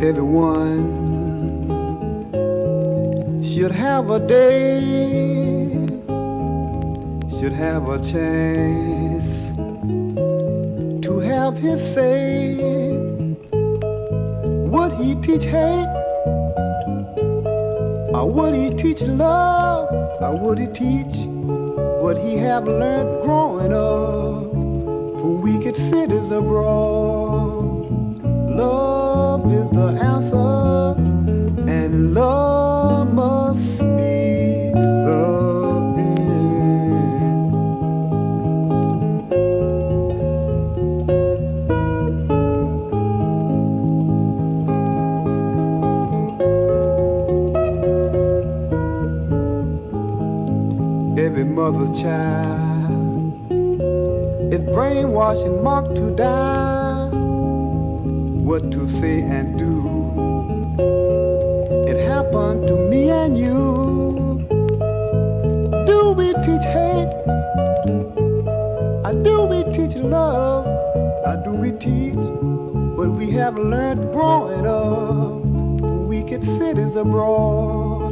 Everyone should have a day, should have a chance to have his say. Would he teach hate? Or would he teach love? Or would he teach what he have learned growing up from wicked cities abroad? Every mother's child is brainwashed and mocked to die. What to say and do. It happened to me and you. Do we teach hate? Or do we teach love? Or do we teach what we have learned growing up from wicked cities abroad?